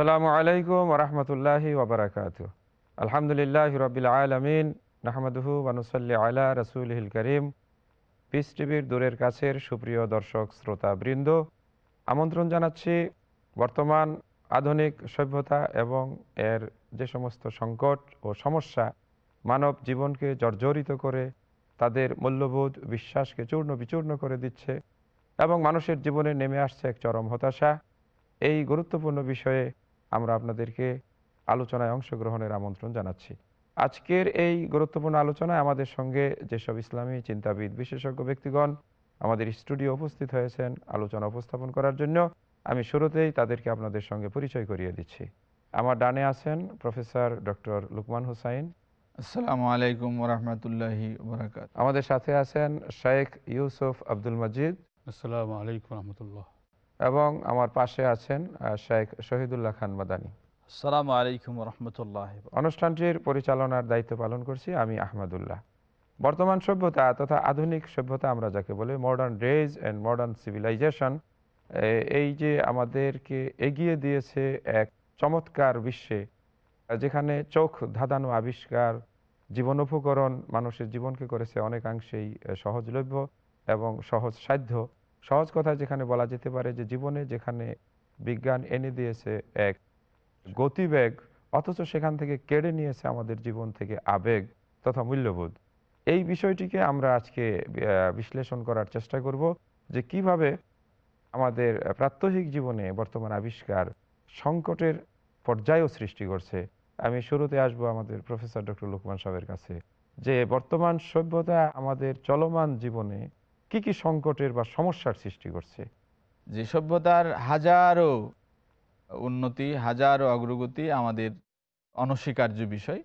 আসসালামু আলাইকুম রহমতুল্লাহি ওবরাকাত আলহামদুলিল্লাহ রবিল আলমিন, নাহমদহু বানুসাল্লি আলা রসুলহিল করিম। পিস টিভির দূরের কাছের সুপ্রিয় দর্শক, শ্রোতা, বৃন্দ, আমন্ত্রণ জানাচ্ছি বর্তমান আধুনিক সভ্যতা এবং এর যে সমস্ত সংকট ও সমস্যা মানব জীবনকে জর্জরিত করে, তাদের মূল্যবোধ, বিশ্বাসকে চূর্ণ বিচূর্ণ করে দিচ্ছে এবং মানুষের জীবনে নেমে আসছে এক চরম হতাশা। এই গুরুত্বপূর্ণ বিষয়ে আমরা আপনাদেরকে আলোচনায় অংশগ্রহণের আমন্ত্রণ জানাচ্ছি। আজকের এই গুরুত্বপূর্ণ আলোচনায় আমাদের সঙ্গে যেসব ইসলামী চিন্তাবিদ বিশেষজ্ঞ ব্যক্তিগণ আমাদের স্টুডিও উপস্থিত হয়েছেন আলোচনা উপস্থাপন করার জন্য আমি শুরুতেই তাদেরকে আপনাদের সঙ্গে পরিচয় করিয়ে দিচ্ছি। আমার ডানে আছেন প্রফেসর ডক্টর লুকমান হুসাইন। আসসালামু আলাইকুম রহমতুল্লাহি আমাদের সাথে আছেন শেখ ইউসুফ আব্দুল মজিদ। আসসালামু আলাইকুম রহমতুল্লাহ এবং আমার পাশে আছেন শেখ শহীদুল্লাহ খান মাদানী। আসসালামু আলাইকুম রহমতুল্লাহ অনুষ্ঠানটির পরিচালনার দায়িত্ব পালন করছি আমি আহমদুল্লাহ। বর্তমান সভ্যতা তথা আধুনিক সভ্যতা আমরা যাকে বলি modern days and modern civilization এই যে আমাদেরকে এগিয়ে দিয়েছে এক চমৎকার বিশ্বে যেখানে চোখ ধাঁধানো আবিষ্কার জীবন উপকরণ মানুষের জীবনকে করেছে অনেকাংশেই সহজলভ্য এবং সহজ সাধ্য। সহজ কথা যেখানে বলা যেতে পারে যে জীবনে যেখানে বিজ্ঞান এনে দিয়েছে এক গতিবেগ, অথচ সেখান থেকে কেড়ে নিয়েছে আমাদের জীবন থেকে আবেগ তথা মূল্যবোধ। এই বিষয়টিকে আমরা আজকে বিশ্লেষণ করার চেষ্টা করব যে কীভাবে আমাদের প্রাত্যহিক জীবনে বর্তমান আবিষ্কার সংকটের পর্যায়ও সৃষ্টি করছে। আমি শুরুতে আসব আমাদের প্রফেসর ডক্টর লোকমান সাহেবের কাছে যে বর্তমান সভ্যতা আমাদের চলমান জীবনে কি কি সংকটের বা সমস্যার সৃষ্টি করছে? যে সভ্যতার হাজারো উন্নতি, হাজারো অগ্রগতি আমাদের অনস্বীকার্য বিষয়।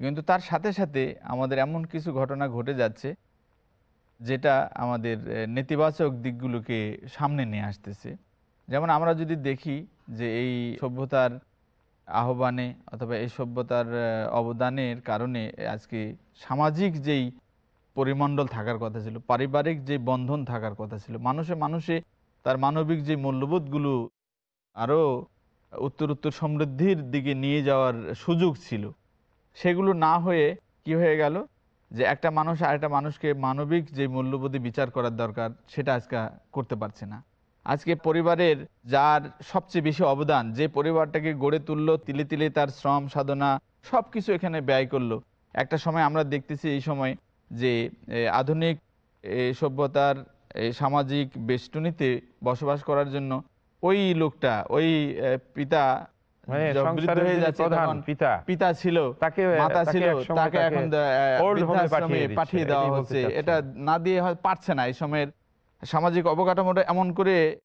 কিন্তু তার সাথে সাথে আমাদের এমন কিছু ঘটনা ঘটে যাচ্ছে, যেটা আমাদের নেতিবাচক দিকগুলোকে সামনে নিয়ে আসতেছে। যেমন আমরা যদি দেখি যে এই সভ্যতার আহ্বানে অথবা এই সভ্যতার অবদানের কারণে আজকে সামাজিক যেই পরিমণ্ডল থাকার কথা ছিল, পারিবারিক যে বন্ধন থাকার কথা ছিল, মানুষে মানুষে তার মানবিক যে মূল্যবোধগুলো আরও উত্তর উত্তর সমৃদ্ধির দিকে নিয়ে যাওয়ার সুযোগ ছিল, সেগুলো না হয়ে কি হয়ে গেল? যে একটা মানুষ আরেকটা মানুষকে মানবিক যে মূল্যবোধে বিচার করার দরকার, সেটা আজকে করতে পারছে না। আজকে পরিবারের যার সবচেয়ে বেশি অবদান, যে পরিবারটাকে গড়ে তুলল, তিলে তিলে তার শ্রম, সাধনা সব কিছু এখানে ব্যয় করল। একটা সময় আমরা দেখতেছি এই সময় যে আধুনিক সভ্যতার সামাজিক বেষ্টনীতে বসবাস করার জন্য ওই লোকটা ওই পিতা মানে পিতা পিতা ছিল তাকে মাতা ছিল তাকে এখন দে- আহ, old home এ বৃদ্ধাশ্রমে পাঠিয়ে দেওয়া হচ্ছে। এটা না দিয়ে হয় পারছে না এই সময়ের সামাজিক অবকাঠামোটা এমন করে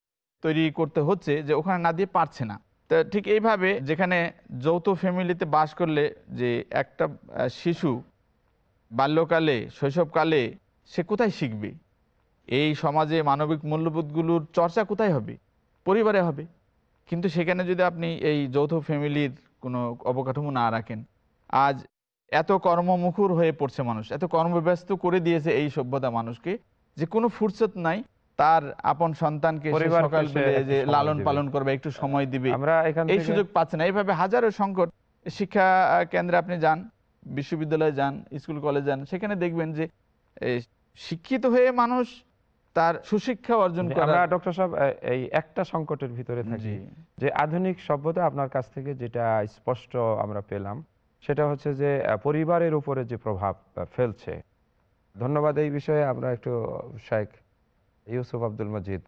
তৈরি করতে হচ্ছে যে ওখানে না দিয়ে পারছে না। তো ঠিক এইভাবে যেখানে যৌথ ফ্যামিলিতে বাস করলে যে একটা শিশু বাল্যকালে শৈশবকালে সে কোথায় শিখবে? এই সমাজে মানবিক মূল্যবোধগুলোর চর্চা কোথায় হবে? পরিবারে হবে। কিন্তু সেখানে যদি আপনি এই যৌথ ফ্যামিলির কোনো অবকাঠামো না রাখেন আজ এত কর্মমুখর হয়ে পড়ছে মানুষ এত কর্মব্যস্ত করে দিয়েছে এই সভ্যতা মানুষকে যে কোনো ফুরসত নাই তার আপন সন্তানকে সকাল যে লালন পালন করবে একটু সময় দিবে। আমরা এই সুযোগ পাচ্ছে না। এইভাবে হাজারো সংকট শিক্ষা কেন্দ্রে আপনি যান বিশ্ববিদ্যালয়ে যান স্কুল কলেজ যান সেখানে দেখবেন যে শিক্ষিত হয়ে মানুষ তার সুশিক্ষা অর্জন আমরা করা ডক্টর সাহেব এই একটা সংকটের ভিতরে থাকি যে আধুনিক সভ্যতা আপনার কাছ থেকে যেটা স্পষ্ট আমরা পেলাম সেটা হচ্ছে যে পরিবারের উপরে যে প্রভাব ফেলছে। ধন্যবাদ এই বিষয়ে আমরা একটু শেখ ইউসুফ আব্দুল মজিদ।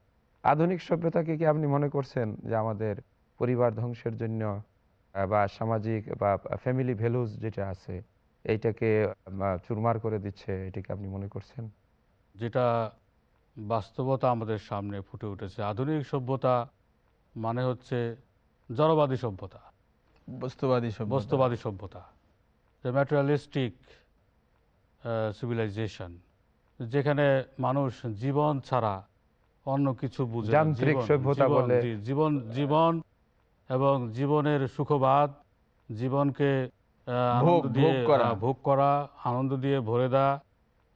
আধুনিক সভ্যতাকে কি আপনি মনে করছেন যে আমাদের পরিবার ধ্বংসের জন্য বা সামাজিক বা ফ্যামিলি ভ্যালুজ যেটা আছে এইটাকে চুরমার করে দিচ্ছে এটাকে আপনি মনে করছেন? যেটা বাস্তবতা আমাদের সামনে ফুটে উঠেছে। আধুনিক সভ্যতা মানে হচ্ছে জড়বাদী সভ্যতা। বস্তুবাদী বস্তুবাদী সভ্যতা। যে ম্যাটেরিয়ালিস্টিক সিভিলাইজেশন যেখানে মানুষ জীবন ছাড়া অন্য কিছু বুঝে জীবন- জীবন- বলে। জি, জীবন জীবন এবং জীবনের সুখবাদ জীবনকে আনন্দ দিয়ে। ভোগ করা আনন্দ দিয়ে ভরে দেওয়া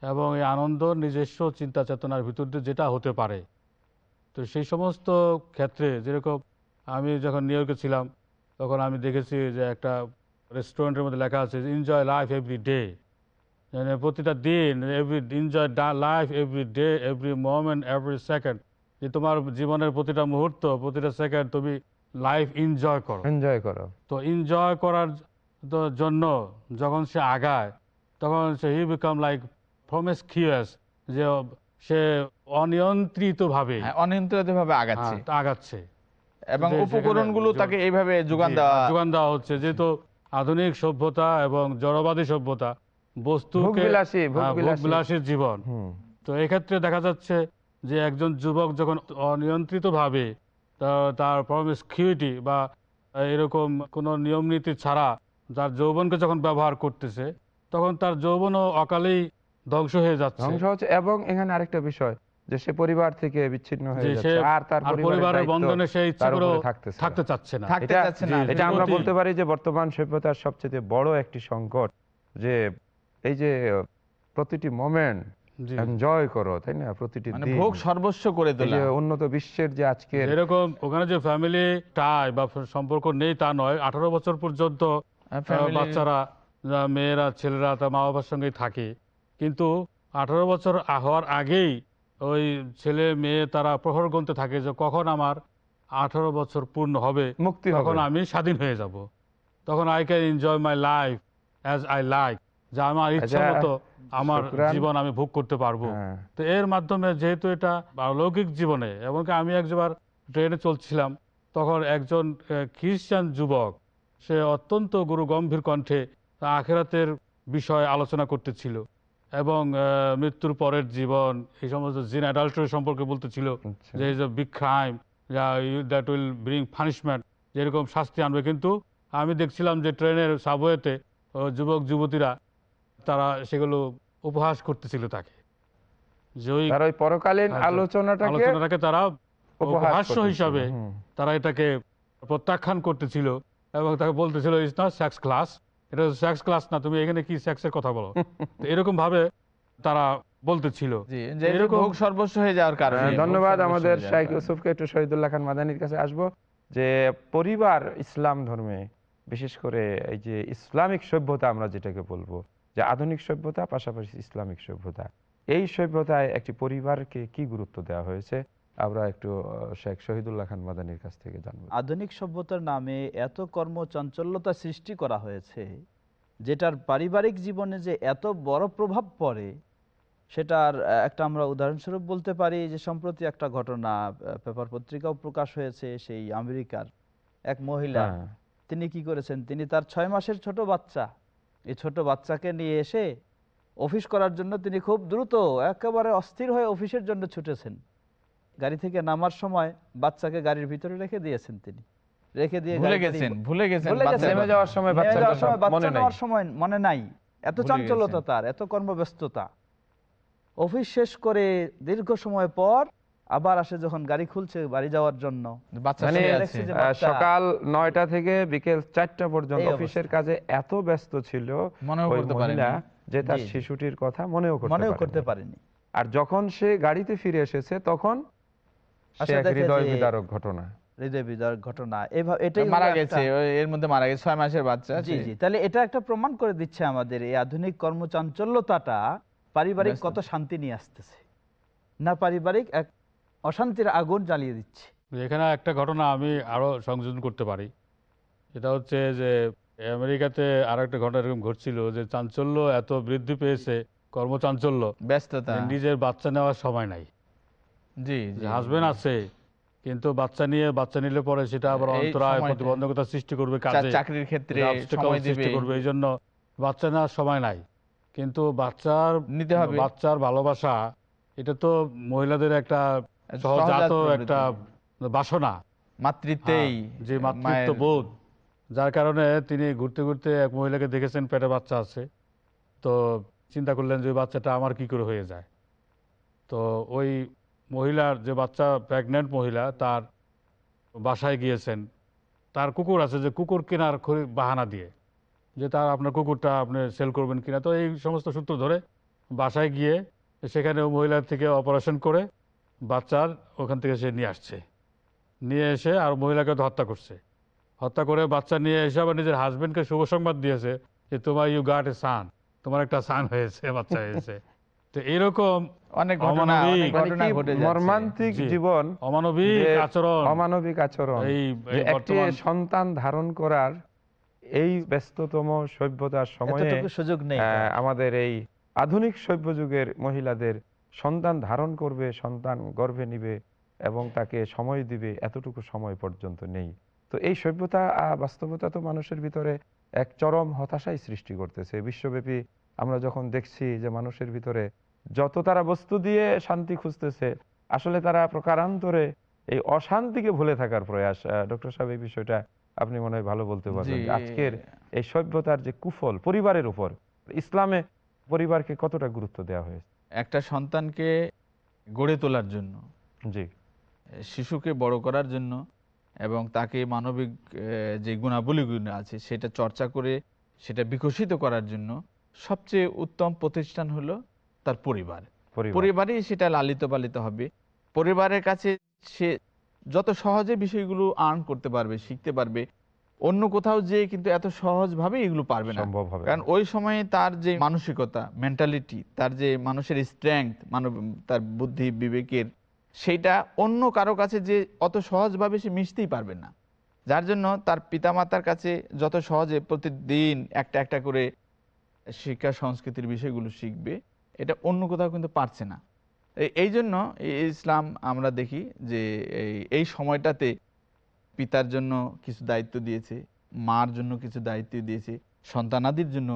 এবং এই আনন্দ নিজস্ব চিন্তা চেতনার ভিতর দিয়ে যেটা হতে পারে। তো সেই সমস্ত ক্ষেত্রে যেরকম আমি যখন নিউ ইয়র্কে ছিলাম তখন আমি দেখেছি যে একটা রেস্টুরেন্টের মধ্যে লেখা আছে এনজয় লাইফ এভরি ডে মানে প্রতিটা দিন every enjoy life every day every moment every second যে তোমার জীবনের প্রতিটা মুহূর্ত প্রতিটা সেকেন্ড তুমি লাইফ এনজয় করো। এনজয় করো। তো এনজয় করার জন্য যখন সে আগায় তখন সে হি বিকাম লাইক প্রমেসকিউয়াস যে সে অনিয়ন্ত্রিতভাবে হ্যাঁ, অনিয়ন্ত্রিতভাবে আগাচ্ছে। হ্যাঁ, আগাচ্ছে। এবং উপকরণগুলো তাকে এইভাবে যোগান দেওয়া যোগান দেওয়া হচ্ছে যেহেতু আধুনিক সভ্যতা এবং জড়বাদী সভ্যতা বস্তুকে ভোগবিলাসী, হ্যাঁ, জীবন। তো এক্ষেত্রে দেখা যাচ্ছে যে একজন যুবক যখন অনিয়ন্ত্রিতভাবে তার প্রমিসকিউটি বা এরকম কোনো নিয়ম নীতি ছাড়া তার যৌবনকে যখন ব্যবহার করতেছে তখন তার যৌবনও অকালেই ধ্বংস হয়ে যাচ্ছে ধ্বংস হচ্ছে এবং এখানে আরেকটা বিষয় যে সে পরিবার থেকে বিচ্ছিন্ন হয়ে যাচ্ছে আর তার পরিবারের বন্ধনে সে ইচ্ছা করে। থাকতে চাচ্ছে না থাকতে এটা- চাচ্ছে না এটা আমরা বলতে পারি যে বর্তমান সভ্যতার সবচেয়ে বড় একটি সংকট যে এই যে প্রতিটি মোমেন্ট। এনজয় করো তাই না? প্রতিটি মানে দিন। ভোগ সর্বস্ব করে এই তোলা। উন্নত বিশ্বের যে আজকের এরকম ওখানে যে ফ্যামিলি টাই বা সম্পর্ক নেই তা নয় আঠারো বছর পর্যন্ত হ্যাঁ, বাচ্চারা মেয়েরা ছেলেরা তার মা বাবার সঙ্গেই থাকে। কিন্তু আঠারো বছর হওয়ার আগেই ওই ছেলে মেয়ে তারা প্রহর গুনতে থাকে যে কখন আমার আঠারো বছর পূর্ণ হবে মুক্তি তখন আমি স্বাধীন হয়ে যাব। তখন I can enjoy my life as I like যে আমার ইচ্ছা আচ্ছা, মতো আমার জীবন আমি ভোগ করতে পারব হ্যাঁ। তো এর মাধ্যমে যেহেতু এটা অলৌকিক জীবনে এমনকি আমি একবার ট্রেনে চলছিলাম তখন একজন খ্রিস্টান যুবক সে অত্যন্ত গুরু গম্ভীর কণ্ঠে আখেরাতের বিষয়ে আলোচনা করতেছিল এবং মৃত্যুর পরের জীবন এই সমস্ত জিন অ্যাডাল্টারি সম্পর্কে বলতেছিল আচ্ছা। যে is big crime that will bring punishment যেরকম শাস্তি আনবে কিন্তু আমি দেখছিলাম যে ট্রেনের সাবওয়েতে যুবক যুবতীরা তারা সেগুলো উপহাস করতেছিল তাকে। যে ওই পরকালীন আলোচনাটাকে আলোচনাটাকে তারা উপহাস্য হিসাবে তারা এটাকে প্রত্যাখ্যান করতেছিল এবং তাকে বলতেছিল নট সেক্স ক্লাস এটা সেক্স ক্লাস না তুমি এখানে কি সেক্সের কথা বলো? এরকম ভাবে তারা বলতেছিল। যে এরকম- সর্বস্ব হয়ে যাওয়ার কারণে। হ্যাঁ, ধন্যবাদ আমাদের হয়ে শাইখ ইউসুফকে একটু শহীদুল্লাহ খান মাদানির কাছে আসব যে পরিবার ইসলাম ধর্মে বিশেষ করে এই যে ইসলামিক সভ্যতা আমরা যেটাকে বলব যে আধুনিক সভ্যতা পাশাপাশি ইসলামিক সভ্যতা। এই সভ্যতায় একটি পরিবারকে কি গুরুত্ব দেওয়া হয়েছে? আমরা একটু শেখ শহীদুল্লাহ খান মাদানির কাছ থেকে জানব। আধুনিক সভ্যতার নামে এত কর্মচঞ্চলতা সৃষ্টি করা হয়েছে যেটার পারিবারিক জীবনে যে এত বড় প্রভাব পড়ে সেটার একটা আমরা উদাহরণস্বরূপ বলতে পারি যে সম্প্রতি একটা ঘটনা পেপার পত্রিকাও প্রকাশ হয়েছে সেই আমেরিকার এক মহিলা। হ্যাঁ, তিনি কি করেছেন? তিনি তার ছয় মাসের ছোট বাচ্চা এই ছোট বাচ্চাকে নিয়ে এসে অফিস করার জন্য তিনি খুব দ্রুত একেবারে অস্থির হয়ে অফিসের জন্য ছুটেছেন। গাড়ি থেকে নামার সময় বাচ্চাকে গাড়ির ভিতরে রেখে দিয়েছেন তিনি। রেখে দিয়ে ভুলে গেছেন। যাওয়ার সময় বাচ্চা মনে নাই। সময় মনে নাই। এত চাঞ্চলতা তার এত কর্মব্যস্ততা। অফিস শেষ করে দীর্ঘ সময় পর আবার আসে যখন গাড়ি খুলছে বাড়ি যাওয়ার জন্য। মানে সকাল নয়টা থেকে বিকেল চারটা পর্যন্ত অফিসের কাজে এত ব্যস্ত ছিল যে তার। শিশুটির কথা মনেও মনেও করতে পারেনি। আর যখন সে গাড়িতে ফিরে এসেছে তখন সে আসলে এক দেখে হৃদয় বিদারক ঘটনা। হৃদয় বিদার ঘটনা। এটাই মারা গেছে এর মধ্যে মারা গেছে ছয় মাসের বাচ্চা জি জি। তাহলে এটা একটা প্রমাণ করে দিচ্ছে আমাদের এই আধুনিক কর্মচাঞ্চল্যতাটা পারিবারিক কত শান্তি নিয়ে আসতেছে। না পারিবারিক এক অশান্তির আগুন জ্বালিয়ে দিচ্ছে। এখানে একটা ঘটনা আমি আরও সংযোজন করতে পারি। এটা হচ্ছে যে আমেরিকাতে আর একটা ঘটনা এরকম ঘটছিল যে চাঞ্চল্য এত বৃদ্ধি পেয়েছে কর্মচাঞ্চল্য। ব্যস্ততা। নিজের বাচ্চা নেওয়ার সময় নাই। জি হাজবেন্ড আছে কিন্তু বাচ্চা নিয়ে বাচ্চা নিলে পরে সেটা আবার অন্তরায় প্রতিবন্ধকতা সৃষ্টি করবে কাজে। চাকরির ক্ষেত্রে সৃষ্টি করবে এই জন্য বাচ্চা নেওয়ার সময় নাই। কিন্তু বাচ্চার নিতে হবে। বাচ্চার ভালোবাসা এটা তো মহিলাদের একটা সহজাত একটা বাসনা। মাতৃত্বেই হ্যাঁ, যে মাতৃত্ব বোধ যার কারণে তিনি ঘুরতে ঘুরতে এক মহিলাকে দেখেছেন পেটে বাচ্চা আছে। তো চিন্তা করলেন যে বাচ্চাটা আমার কি করে হয়ে যায়? তো ওই মহিলার যে বাচ্চা প্রেগনেন্ট মহিলা তার বাসায় গিয়েছেন। তার কুকুর আছে যে কুকুর কেনার বাহানা দিয়ে। যে তার আপনার কুকুরটা আপনি সেল করবেন কিনা। তো এই সমস্ত সূত্র ধরে বাসায় গিয়ে সেখানে মহিলার থেকে অপারেশন করে বাচ্চার ওখান থেকে সে নিয়ে আসছে। নিয়ে এসে আর মহিলাকে তো হত্যা করছে। হত্যা করে বাচ্চা নিয়ে এসে আবার নিজের হাজবেন্ডকে শুভ সংবাদ দিয়েছে যে তোমার ইউ গাট এ সান তোমার একটা সান হয়েছে বাচ্চা হয়েছে। তো এরকম অনেক ঘটনা মানে মর্মান্তিক জীবন অমানবিক আচরণ। অমানবিক আচরণ। একটি সন্তান ধারণ করার এই ব্যস্ততম সভ্যতার সময়ে সুযোগ নেই। আমাদের এই আধুনিক সভ্য যুগের মহিলাদের সন্তান ধারণ করবে সন্তান গর্ভে নিবে এবং তাকে সময় দিবে এতটুকু সময় পর্যন্ত নেই। তো এই সভ্যতা বাস্তবতা তো মানুষের ভিতরে এক চরম হতাশাই সৃষ্টি করতেছে। বিশ্বব্যাপী আমরা যখন দেখছি যে মানুষের ভিতরে যত তারা বস্তু দিয়ে শান্তি খুঁজতেছে আসলে তারা প্রকারান্তরে এই অশান্তিকে ভুলে থাকার প্রয়াস। ডক্টর সাহেব এই বিষয়টা আপনি মনে হয় ভালো বলতে পারবেন আজকের এই সভ্যতার যে কুফল পরিবারের উপর ইসলামে পরিবারকে কতটা গুরুত্ব দেওয়া হয়েছে? একটা সন্তানকে গড়ে তোলার জন্য জি। শিশুকে বড় করার জন্য এবং তাকে মানবিক যে গুণাবলীগুলো আছে সেটা চর্চা করে সেটা বিকশিত করার জন্য সবচেয়ে উত্তম প্রতিষ্ঠান হলো তার পরিবার। পরিবার। পরিবারেই সেটা লালিত পালিত হবে। পরিবারের কাছে সে যত সহজে বিষয়গুলো আর্ন করতে পারবে শিখতে পারবে অন্য কোথাও যে কিন্তু এত সহজভাবে এগুলো পারবে না। সম্ভব হবে কারণ ওই সময়ে তার যে মানসিকতা মেন্টালিটি তার যে মানুষের স্ট্রেংথ মানব তার বুদ্ধি বিবেকের সেইটা অন্য কারও কাছে যে অত সহজভাবে সে মিশতেই পারবে না। যার জন্য তার পিতামাতার কাছে যত সহজে প্রতিদিন একটা একটা করে শিক্ষা সংস্কৃতির বিষয়গুলো শিখবে এটা অন্য কোথাও কিন্তু পারছে না। এই- এই জন্য ইসলাম আমরা দেখি যে এই- এই সময়টাতে পিতার জন্য কিছু দায়িত্ব দিয়েছে মার জন্য কিছু দায়িত্ব দিয়েছে সন্তানাদির জন্য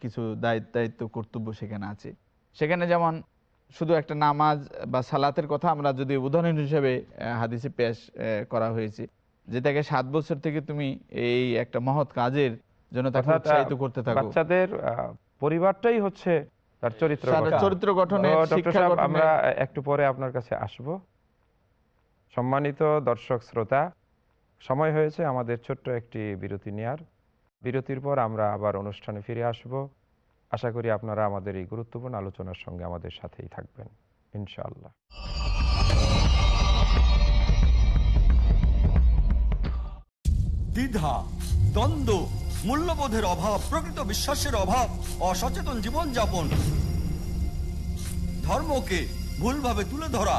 কিছু দায়িত্ব দায়িত্ব কর্তব্য সেখানে আছে। সেখানে যেমন শুধু একটা নামাজ বা সালাতের কথা আমরা যদি উদাহরণ হিসেবে হাদিসে পেশ করা হয়েছে যে তাকে সাত বছর থেকে তুমি এই একটা মহৎ কাজের জন্য তাকে উৎসাহিত করতে থাকো। বাচ্চাদের পরিবারটাই হচ্ছে তার চরিত্র তার গঠন। চরিত্র গঠনের আমরা একটু পরে আপনার কাছে আসব। সম্মানিত দর্শক শ্রোতা সময় হয়েছে আমাদের ছোট্ট একটি বিরতি নেয়ার। বিরতির পর আমরা আবার অনুষ্ঠানে ফিরে আসব। আশা করি আপনারা আমাদের এই গুরুত্বপূর্ণ আলোচনার সঙ্গে আমাদের সাথেই থাকবেন, ইনশাআল্লাহ। দ্বিধা, দ্বন্দ্ব, মূল্যবোধের অভাব, প্রকৃত বিশ্বাসের অভাব, অসচেতন জীবনযাপন, ধর্মকে ভুলভাবে তুলে ধরা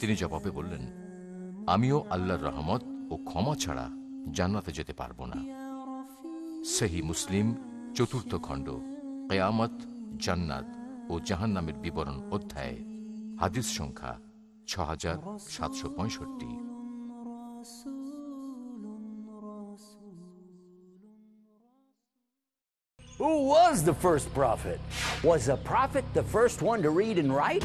তিনি জবাবে বললেন, আমিও আল্লাহর রহমত ও ক্ষমা ছাড়া জান্নাতে যেতে পারব না সেহি মুসলিম, চতুর্থ খণ্ড, কেয়ামত, জান্নাত ও জাহান্নামের বিবরণ অধ্যায়, হাদিস সংখ্যা ছ হাজার সাতশো পঁয়ষট্টি Who was the first prophet? Was a prophet the first one to read and write?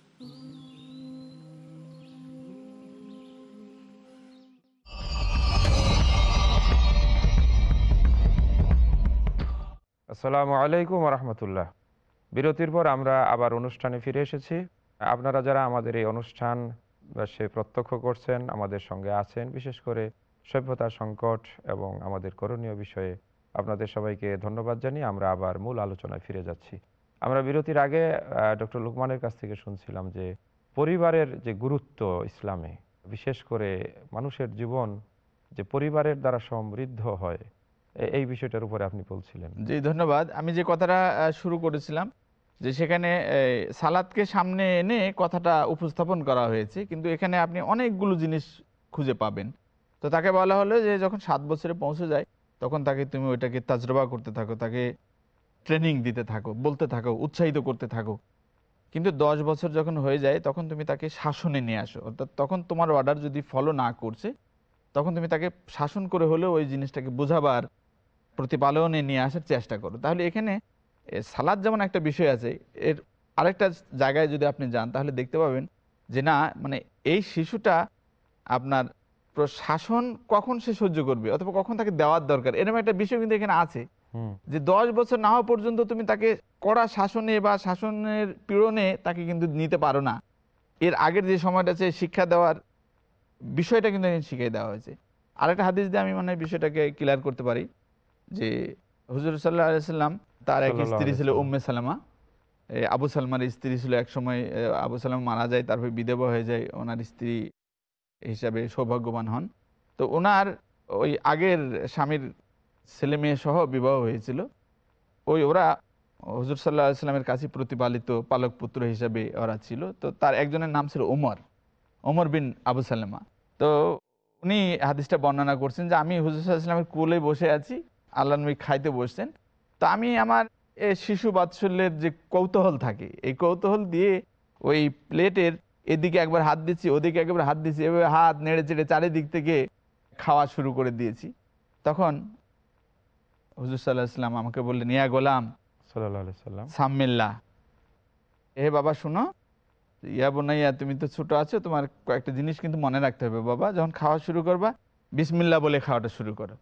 আসসালামু আলাইকুম রহমতুল্লাহ। বিরতির পর আমরা আবার অনুষ্ঠানে ফিরে এসেছি। আপনারা যারা আমাদের এই অনুষ্ঠান সে প্রত্যক্ষ করছেন, আমাদের সঙ্গে আছেন, বিশেষ করে সভ্যতার সংকট এবং আমাদের করণীয় বিষয়ে আপনাদের সবাইকে ধন্যবাদ জানিয়ে আমরা আবার মূল আলোচনায় ফিরে যাচ্ছি। আমরা বিরতির আগে ডক্টর লুকমানের কাছ থেকে শুনছিলাম যে পরিবারের যে গুরুত্ব ইসলামে, বিশেষ করে মানুষের জীবন যে পরিবারের দ্বারা সমৃদ্ধ হয় এই বিষয়টার উপরে আপনি বলছিলেন। জি, ধন্যবাদ। আমি যে কথাটা শুরু করেছিলাম, যে সেখানে সালাদকে সামনে এনে কথাটা উপস্থাপন করা হয়েছে, কিন্তু এখানে আপনি অনেকগুলো জিনিস খুঁজে পাবেন। তো তাকে বলা হলো যে, যখন সাত বছরে পৌঁছে যায়, তখন তাকে তুমি ওইটাকে তাজরবা করতে থাকো, তাকে ট্রেনিং দিতে থাকো, বলতে থাকো, উৎসাহিত করতে থাকো। কিন্তু দশ বছর যখন হয়ে যায়, তখন তুমি তাকে শাসনে নিয়ে আসো। অর্থাৎ তখন তোমার অর্ডার যদি ফলো না করছে, তখন তুমি তাকে শাসন করে হলেও ওই জিনিসটাকে বোঝাবার প্রতিপালনে নিয়ে আসার চেষ্টা করো। তাহলে এখানে সালাদ যেমন একটা বিষয় আছে এর আরেকটা জায়গায় যদি আপনি যান তাহলে দেখতে পাবেন যে না মানে এই শিশুটা আপনার শাসন কখন সে সহ্য করবে অথবা কখন তাকে দেওয়ার দরকার এরকম একটা বিষয় কিন্তু এখানে আছে। যে দশ বছর না হওয়া পর্যন্ত তুমি তাকে কড়া শাসনে বা শাসনের পীড়নে তাকে কিন্তু নিতে পারো না। এর আগের যে সময়টা আছে শিক্ষা দেওয়ার বিষয়টা কিন্তু শিখিয়ে দেওয়া হয়েছে। আরেকটা হাদিস দিয়ে আমি মানে বিষয়টাকে ক্লিয়ার করতে পারি। যে হুজুর সাল্লাহ আলাইসাল্লাম তার এক স্ত্রী ছিল উম্মে সালামা। আবু সালমার স্ত্রী ছিল এক সময় আবু সালাম মারা যায় তারপর বিধবা হয়ে যায় ওনার স্ত্রী হিসাবে সৌভাগ্যবান হন। তো ওনার ওই আগের স্বামীর ছেলে মেয়ে সহ বিবাহ হয়েছিল। ওই ওরা হুজুর সাল্লাহ ইসলামের কাছে প্রতিপালিত পালক পুত্র হিসাবে ওরা ছিল। তো তার একজনের নাম ছিল ওমর ওমর বিন আবু সালেমা। তো উনি হাদিসটা বর্ণনা করছেন যে আমি হুজুর সাল্লাহ ইসলামের কোলে বসে আছি আল্লাহ নবী খাইতে বসছেন তো আমি আমার এ শিশু বাৎসল্যের যে কৌতূহল থাকে এই কৌতূহল দিয়ে ওই প্লেটের এদিকে একবার হাত দিচ্ছি ওদিকে একবার হাত দিচ্ছি এভাবে হাত নেড়ে চেড়ে চারিদিক থেকে খাওয়া শুরু করে দিয়েছি। তখন হুজুর সাল্লাহ ইসলাম আমাকে বললেন ইয়া গোলাম সাল্লাম। সাম্মিল্লা। এ বাবা শোনো ইয়া বোনাইয়া তুমি তো ছোট আছো তোমার কয়েকটা জিনিস কিন্তু মনে রাখতে হবে। বাবা যখন খাওয়া শুরু করবা বিসমিল্লা বলে খাওয়াটা শুরু করো।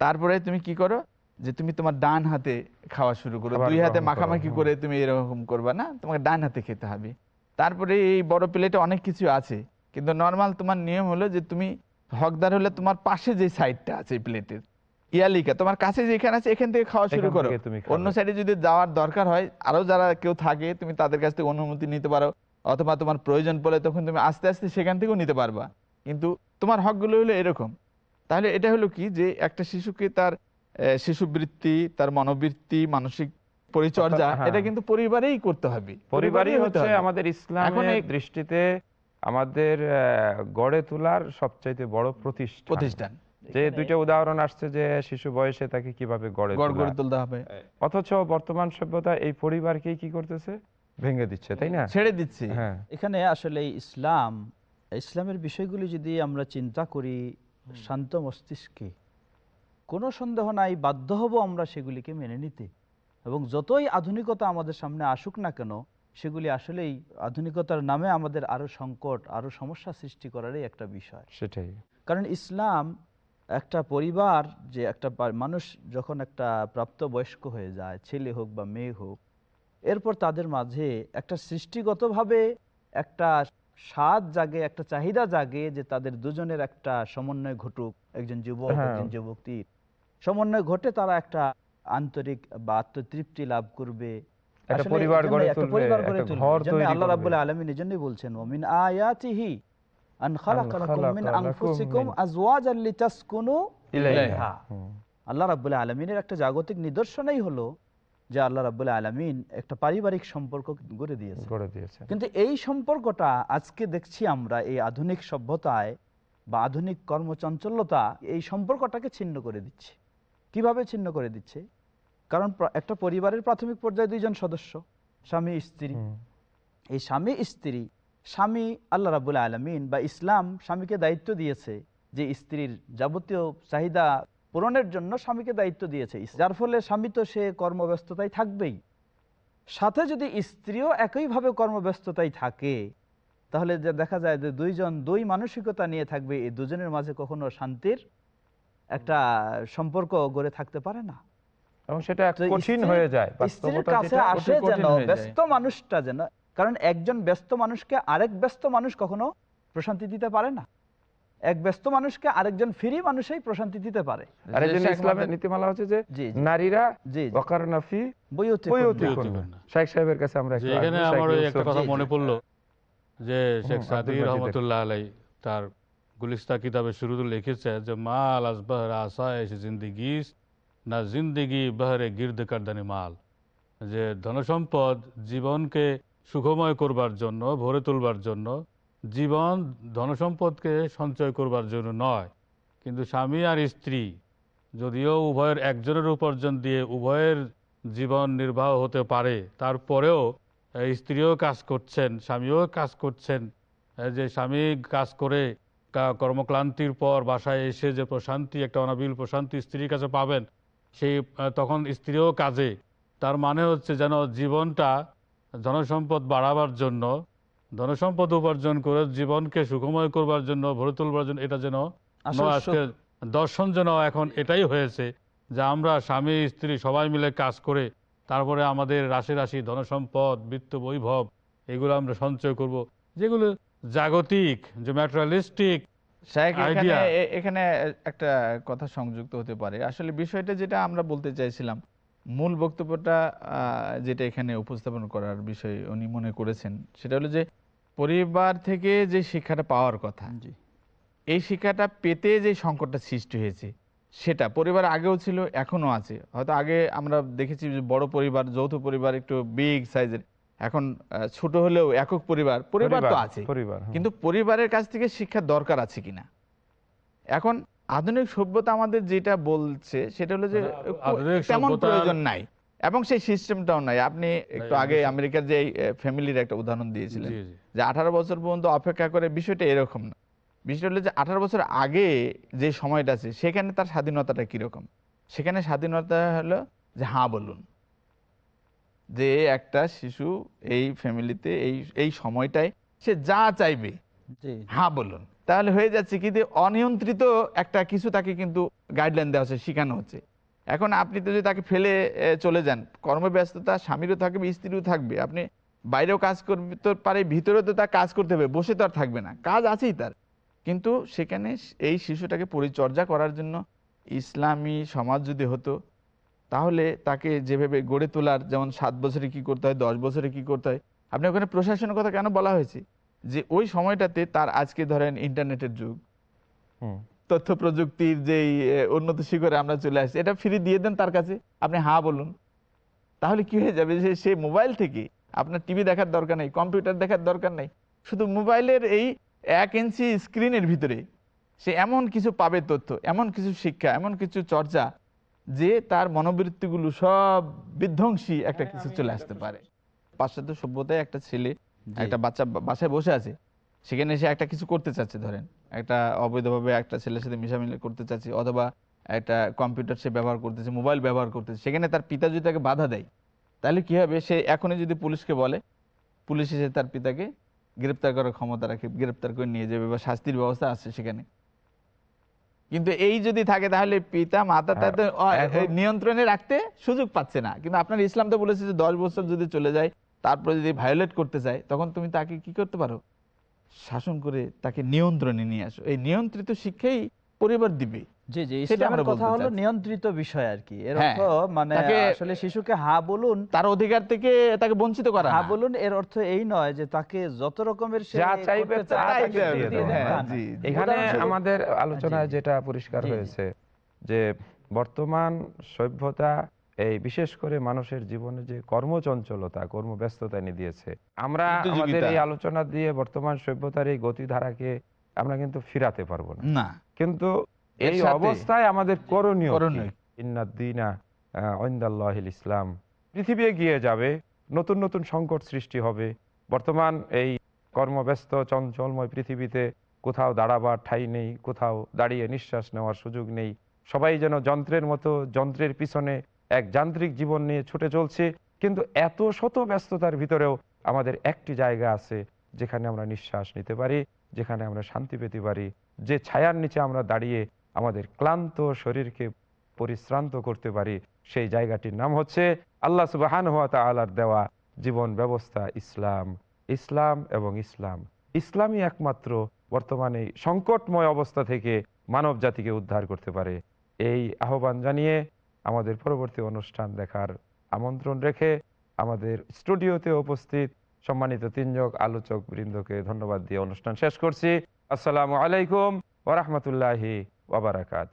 তারপরে তুমি কি করো? যে তুমি তোমার ডান হাতে খাওয়া শুরু করো দুই হাতে মাখামাখি করে তুমি এরকম করবা না? তোমাকে ডান হাতে খেতে হবে। তারপরে এই বড় প্লেটে অনেক কিছু আছে কিন্তু নর্মাল তোমার নিয়ম হলো যে তুমি হকদার হলে তোমার পাশে যে সাইডটা আছে প্লেটের ইয়ালিকা তোমার কাছে যেখানে আছে এখান থেকে খাওয়া শুরু করো। তুমি অন্য সাইডে যদি যাওয়ার দরকার হয় আরও যারা কেউ থাকে তুমি তাদের কাছ থেকে অনুমতি নিতে পারো অথবা তোমার প্রয়োজন পড়লে তখন তুমি আস্তে আস্তে সেখান থেকেও নিতে পারবা। কিন্তু তোমার হকগুলো হলো এরকম তাহলে এটা হলো কি যে একটা শিশুকে তার শিশুবৃত্তি তার মনোবৃত্তি মানসিক পরিচর্যা হ্যাঁ। এটা কিন্তু পরিবারেই করতে হবে। পরিবারই হচ্ছে। আমাদের এখন ইসলামের এই- দৃষ্টিতে আমাদের গড়ে তোলার সবচাইতে বড় প্রতিষ্ঠান। প্রতিষ্ঠান। যে দুইটা উদাহরণ আসছে যে শিশু বয়সে তাকে কীভাবে গড়ে গড়ে তুলতে হবে। অথচ বর্তমান সভ্যতা এই পরিবারকেই কি করতেছে? ভেঙে দিচ্ছে তাই না? ছেড়ে দিচ্ছে। হ্যাঁ। এখানে আসলে ইসলাম ইসলামের বিষয়গুলি যদি আমরা চিন্তা করি শান্ত মস্তিষ্কে। কোনো সন্দেহ নাই বাধ্য হব আমরা সেগুলিকে মেনে নিতে। এবং যতই আধুনিকতা আমাদের সামনে আসুক না কেন সেগুলি আসলেই আধুনিকতার নামে আমাদের আরও সংকট আরও সমস্যা সৃষ্টি করারই একটা বিষয়। সেটাই। কারণ ইসলাম একটা পরিবার যে একটা মানুষ যখন একটা প্রাপ্তবয়স্ক হয়ে যায় ছেলে হোক বা মেয়ে হোক এরপর তাদের মাঝে একটা সৃষ্টিগতভাবে একটা স্বাদ জাগে একটা চাহিদা জাগে যে তাদের দুজনের একটা সমন্বয় ঘটুক একজন যুবক হ্যাঁ। একজন যুবতীর সমন্বয় ঘটে তারা একটা আন্তরিক বা আত্মতৃপ্তি লাভ করবে পরিবার গড়ে তুলবে, আল্লাহ। রাব্বুল আলামিন এজন্যই বলছেন আয়াতিহি আন মিন আনফুসিকুম লিতাসকুনু। ইলাইহা। আল্লাহ রাব্বুল আলমিনের একটা জাগতিক নিদর্শনই হলো যে আল্লাহ রাব্বুল আলমিন একটা পারিবারিক সম্পর্ক গড়ে দিয়েছে গড়ে দিয়েছে কিন্তু এই সম্পর্কটা আজকে দেখছি আমরা এই আধুনিক সভ্যতায় বা আধুনিক কর্মচঞ্চলতা এই সম্পর্কটাকে ছিন্ন করে দিচ্ছে। কীভাবে ছিন্ন করে দিচ্ছে? কারণ একটা পরিবারের প্রাথমিক পর্যায়ে দুইজন সদস্য স্বামী স্ত্রী। এই স্বামী স্ত্রী স্বামী আল্লাহ রাবুল আলমিন বা ইসলাম স্বামীকে দায়িত্ব দিয়েছে যে স্ত্রীর যাবতীয় চাহিদা পূরণের জন্য স্বামীকে দায়িত্ব দিয়েছে। যার ফলে স্বামী তো সে কর্মব্যস্ততায় থাকবেই। সাথে যদি স্ত্রীও একইভাবে কর্মব্যস্ততায় থাকে তাহলে যে দেখা যায় যে দুইজন দুই মানসিকতা নিয়ে থাকবে এই দুজনের মাঝে কখনো শান্তির একটা সম্পর্ক গড়ে থাকতে পারে না। এবং সেটা কঠিন হয়ে যায় স্ত্রীর কাছে আসে যেন ব্যস্ত মানুষটা যেন কারণ একজন ব্যস্ত মানুষকে আরেক ব্যস্ত মানুষ কখনো প্রশান্তি দিতে পারে না। এক ব্যস্ত মানুষকে আরেকজন ফ্রি মানুষই প্রশান্তি দিতে পারে আর এই জন্য ইসলামের নীতিমালা হচ্ছে যে। নারীরা জি জি। ওয়াকার নাফি বইয়তে। শেখ সাহেবের কাছে আমরা এখানে আমার ওই একটা কথা। মনে পড়ল যে শেখ সাদি। রহমতুল্লাহ আলাই তার গুলিস্তা কিতাবে শুরুতে লিখেছে যে মাল আজ বহর আসায়েশ জিন্দিগিস না জিন্দিগি বহরে গির্দ কারদানি মাল যে ধনসম্পদ জীবনকে সুখময় করবার জন্য ভরে তুলবার জন্য জীবন ধনসম্পদকে সঞ্চয় করবার জন্য নয়। কিন্তু স্বামী আর স্ত্রী যদিও উভয়ের একজনের উপার্জন দিয়ে উভয়ের জীবন নির্বাহ হতে পারে, তারপরেও স্ত্রীও কাজ করছেন, স্বামীও কাজ করছেন। যে স্বামী কাজ করে কর্মক্লান্তির পর বাসায় এসে যে প্রশান্তি, একটা অনাবিল প্রশান্তি স্ত্রীর কাছে পাবেন, সেই তখন স্ত্রীও কাজে। তার মানে হচ্ছে যেন জীবনটা ধনসম্পদ বাড়াবার জন্য ধনসম্পদ উপার্জন করে জীবনকে সুখময় করবার জন্য ভরে তুলবার জন্য এটা যেন আজকে দর্শন যেন এখন এটাই হয়েছে যে আমরা স্বামী স্ত্রী সবাই মিলে কাজ করে তারপরে আমাদের রাশি রাশি ধনসম্পদ বৃত্ত বৈভব এগুলো আমরা সঞ্চয় করব। যেগুলো জাগতিক যে ম্যাটেরিয়ালিস্টিক এখানে এখানে একটা কথা সংযুক্ত হতে পারে। আসলে বিষয়টা যেটা আমরা বলতে চাইছিলাম মূল বক্তব্যটা আহ, যেটা এখানে উপস্থাপন করার বিষয় উনি মনে করেছেন সেটা হলো যে পরিবার থেকে যে শিক্ষাটা পাওয়ার কথা এই শিক্ষাটা পেতে যে সংকটটা সৃষ্টি হয়েছে সেটা পরিবার আগেও ছিল এখনও আছে। হয়তো আগে আমরা দেখেছি যে বড় পরিবার যৌথ পরিবার একটু বিগ সাইজের এখন ছোট হলেও একক পরিবার পরিবার তো আছে। পরিবার হ্যাঁ। কিন্তু পরিবারের কাছ থেকে শিক্ষা দরকার আছে কিনা? এখন আধুনিক সভ্যতা আমাদের যেটা বলছে সেটা হলো যে মানে তেমন প্রয়োজন নাই। এবং সেই সিস্টেমটাও নাই। আপনি একটু আগে আমেরিকার যে ফ্যামিলির একটা উদাহরণ দিয়েছিলেন। যে আঠারো বছর পর্যন্ত অপেক্ষা করে বিষয়টা এরকম না। বিষয়টা হলো যে আঠারো বছর আগে যে সময়টা আছে সেখানে তার স্বাধীনতাটা কীরকম? সেখানে স্বাধীনতা হলো যে হ্যাঁ বলুন। যে একটা শিশু এই ফ্যামিলিতে এই এই সময়টায় সে যা চাইবে হ্যাঁ বলুন। তাহলে হয়ে যাচ্ছে কি যে অনিয়ন্ত্রিত একটা কিছু তাকে কিন্তু গাইডলাইন দেওয়া হচ্ছে শেখানো হচ্ছে। এখন আপনি তো যদি তাকে ফেলে চলে যান, কর্মব্যস্ততা, স্বামীরও থাকবে স্ত্রীও থাকবে, আপনি বাইরেও কাজ করতে পারে, ভিতরেও তো তার কাজ করতে হবে, বসে তো আর থাকবে না, কাজ আছেই তার। কিন্তু সেখানে এই শিশুটাকে পরিচর্যা করার জন্য ইসলামী সমাজ যদি হতো, তাহলে তাকে যেভাবে গড়ে তোলার, যেমন সাত বছরে কি করতে হয়, দশ বছরে কি করতে হয়, আপনি ওখানে প্রশাসনের কথা কেন বলা হয়েছে? যে ওই সময়টাতে তার আজকে ধরেন ইন্টারনেটের যুগ। তথ্য প্রযুক্তির যেই উন্নত শিখরে আমরা চলে আসছি এটা ফ্রি দিয়ে দেন তার কাছে। আপনি হ্যাঁ বলুন। তাহলে কি হয়ে যাবে? যে সে মোবাইল থেকে আপনার টিভি দেখার দরকার নেই কম্পিউটার দেখার দরকার নেই। শুধু মোবাইলের এই এক ইঞ্চি স্ক্রিনের ভিতরে সে এমন কিছু পাবে তথ্য এমন কিছু শিক্ষা এমন কিছু চর্চা যে তার মনোবৃত্তিগুলো সব বিধ্বংসী একটা কিছু চলে আসতে পারে। পাশ্চাত্য সভ্যতায় একটা ছেলে একটা বাচ্চা বাসায় বসে আছে সেখানে সে একটা কিছু করতে চাচ্ছে ধরেন। একটা অবৈধভাবে একটা ছেলের সাথে মিশামিলি করতে চাচ্ছে অথবা একটা কম্পিউটার সে ব্যবহার করতেছে মোবাইল ব্যবহার করতেছে। সেখানে তার পিতা যদি তাকে বাধা দেয় তাহলে কি হবে? সে এখনই যদি পুলিশকে বলে পুলিশ এসে তার পিতাকে গ্রেপ্তার করার ক্ষমতা রাখে গ্রেপ্তার করে নিয়ে যাবে বা শাস্তির ব্যবস্থা আছে সেখানে। কিন্তু এই যদি থাকে তাহলে পিতা মাতা হ্যাঁ, তাতে নিয়ন্ত্রণে রাখতে সুযোগ পাচ্ছে না। কিন্তু আপনার ইসলাম তো বলেছে যে দশ বছর যদি চলে যায় তারপরে যদি ভায়োলেট করতে চায় তখন তুমি তাকে কি করতে পারো? শাসন করে তাকে নিয়ন্ত্রণে নিয়ে আসো। এই নিয়ন্ত্রিত শিক্ষাই পরিবার দিবে। জি জি ইসলামের কথা হলো নিয়ন্ত্রিত বিষয় আর কি। এর হ্যাঁ, অর্থ মানে আসলে শিশুকে হা বলুন তার অধিকার থেকে তাকে বঞ্চিত করা। হা বলুন এর অর্থ এই নয় যে তাকে যত রকমের সে যা চাইবে করতে তা চায় তাই হ্যাঁ। এখানে আমাদের আলোচনায় যেটা পরিষ্কার। হয়েছে যে বর্তমান সভ্যতা এই বিশেষ করে মানুষের জীবনে যে কর্মচঞ্চলতা কর্মব্যস্ততা এনে দিয়েছে। আমরা আমাদের এই আলোচনা দিয়ে বর্তমান সভ্যতার এই গতিধারাকে আমরা কিন্তু ফিরাতে পারব না। কিন্তু এই অবস্থায় আমাদের করণীয় করণীয়। ইন্নাদ্দিনা ঐন্দাল্লাহিল ইসলাম। পৃথিবী এগিয়ে যাবে নতুন নতুন সংকট সৃষ্টি হবে। বর্তমান এই কর্মব্যস্ত চঞ্চলময় পৃথিবীতে কোথাও দাঁড়াবার ঠাই নেই কোথাও দাঁড়িয়ে নিঃশ্বাস নেওয়ার সুযোগ নেই। সবাই যেন যন্ত্রের মতো যন্ত্রের পিছনে এক যান্ত্রিক জীবন নিয়ে ছুটে চলছে, কিন্তু এত শত ব্যস্ততার ভিতরেও আমাদের একটি জায়গা আছে, যেখানে আমরা নিঃশ্বাস নিতে পারি, যেখানে আমরা শান্তি পেতে পারি। যে ছায়ার নিচে আমরা দাঁড়িয়ে আমাদের ক্লান্ত শরীরকে পরিশ্রান্ত করতে পারি, সেই জায়গাটির নাম হচ্ছে আল্লাহ সুবাহান হাত আলার দেওয়া জীবন ব্যবস্থা ইসলাম। ইসলাম এবং ইসলাম। ইসলামই একমাত্র বর্তমানে সংকটময় অবস্থা থেকে মানব জাতিকে উদ্ধার করতে পারে। এই আহ্বান জানিয়ে আমাদের পরবর্তী অনুষ্ঠান দেখার আমন্ত্রণ রেখে আমাদের স্টুডিওতে উপস্থিত সম্মানিত তিনজক আলোচক বৃন্দকে ধন্যবাদ দিয়ে অনুষ্ঠান শেষ করছি। আসসালামু আলাইকুম ওরহমতুল্লাহি ওবরাকাত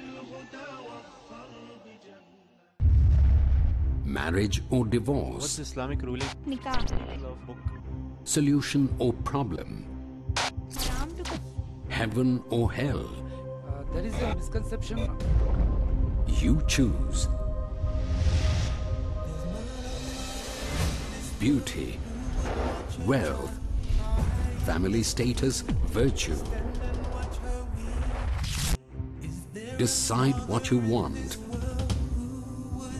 marriage or divorce, Islamic ruling? Nikah. solution or problem, heaven or hell. Uh, there is a misconception. You choose beauty, wealth, family status, virtue. Decide what you want